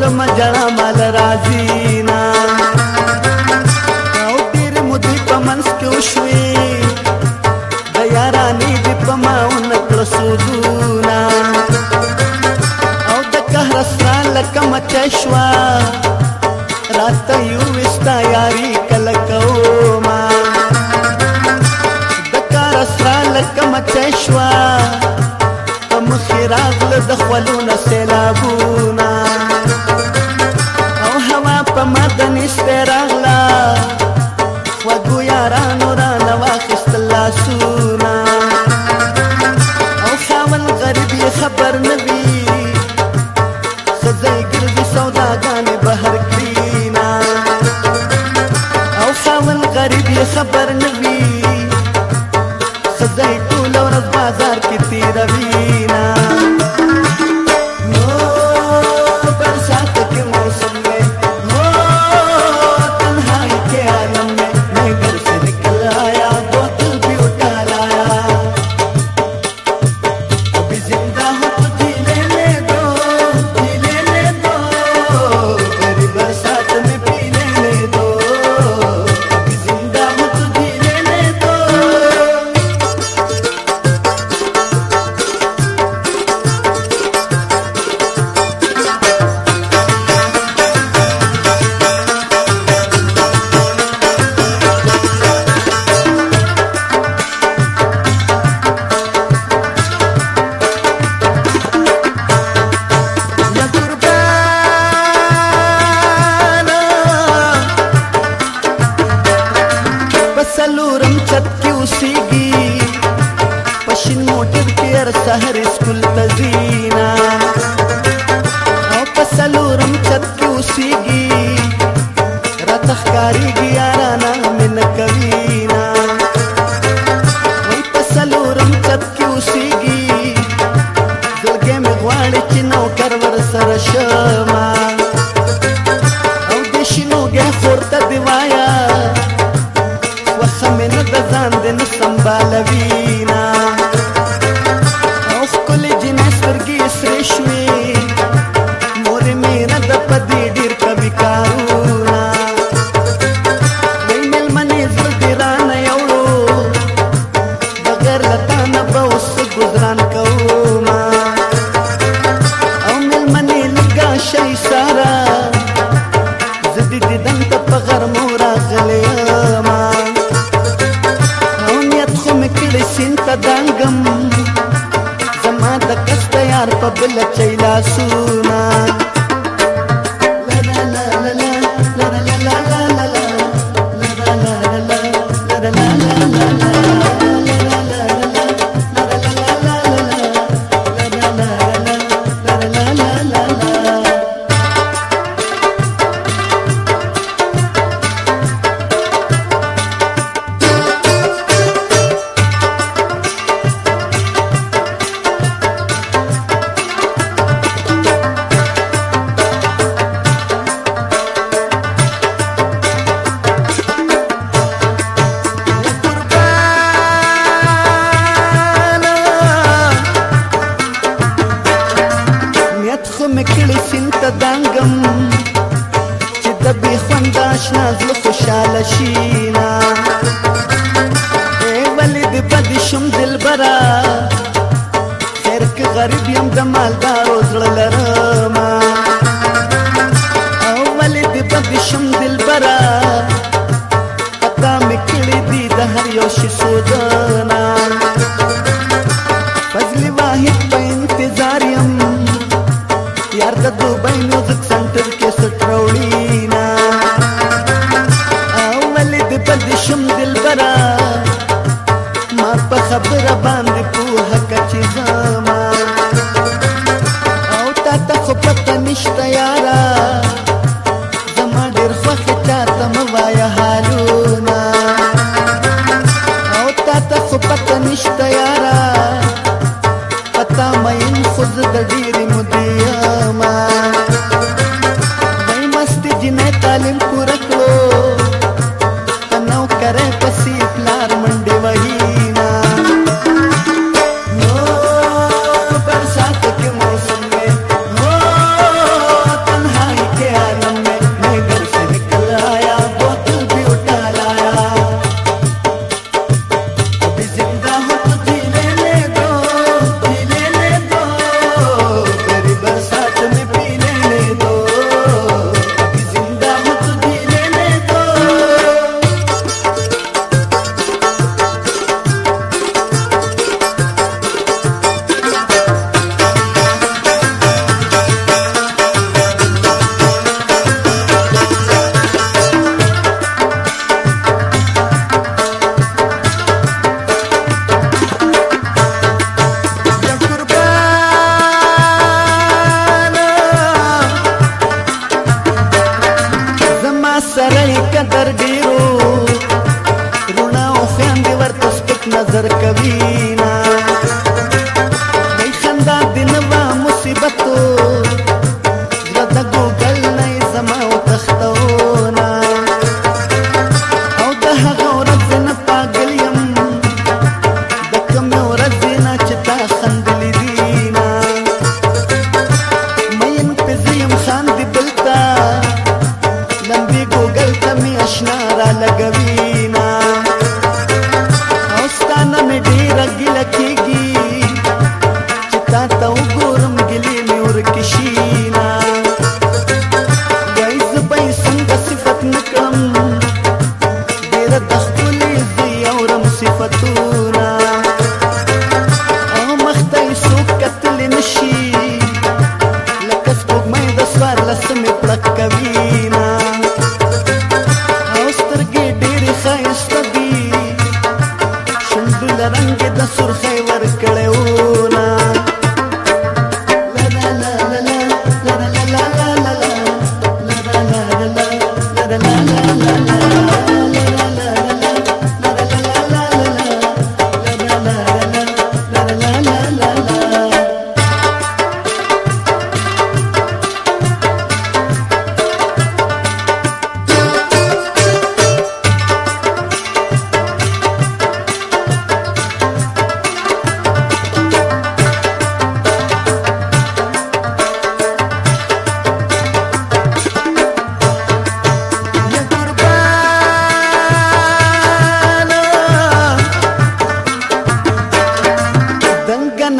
ګورم جړا مال راځي سحر سکول تزینا او پسلورم چت کې اوسېږي راته ښکاریږي یارانه مینه کوي نه وایي پسلورم چت کې اوسېږي زلګی مې غواړي چې نوکر ورسره شمه او د شینوګۍ خورته न उससे गुजरान करो Abacaxi के दर्जी د سرخې ورکړې وو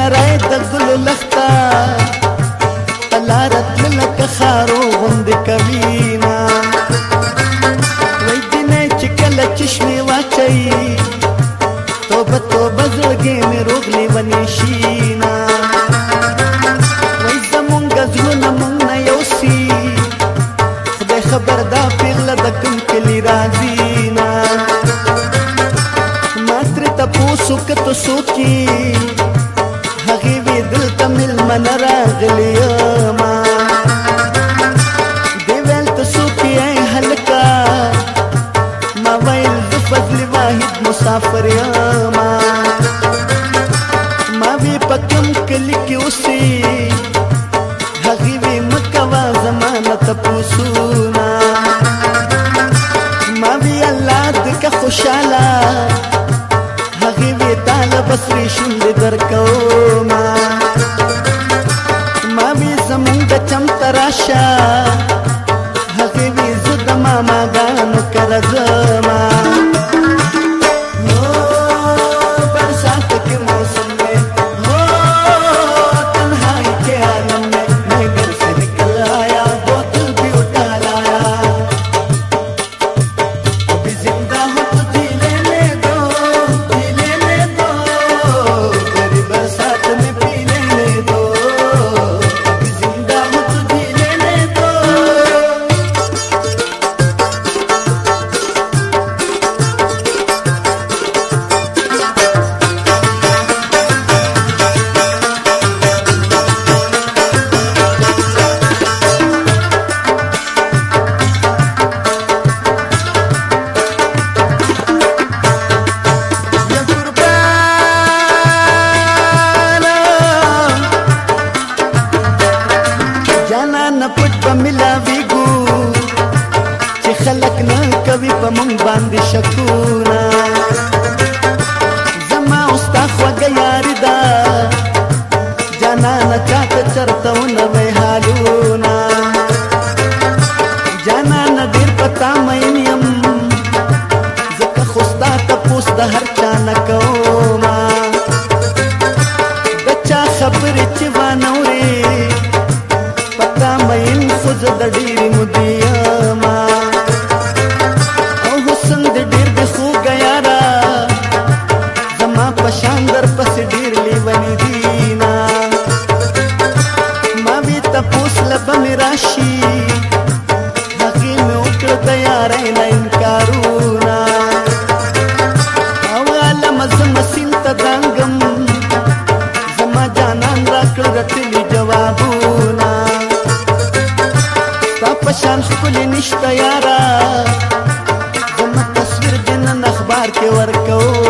نرای د ګلو لخته الله راتل لکه خارو غوندې کوي نه وای دینه چې کله چشمې واچي توبه توبه زړګې مې روغ لیونی شي نه وای زمونږ زړونه مونږ نه یوسي خدای خبر دا پیغله د کوم کلي راځي نه ما ترې تپوسو که ته څوک یې लिख उसी مونږ باندې شکو شان خپل نشته یارا زما تصویر جنن اخبار کې ورکو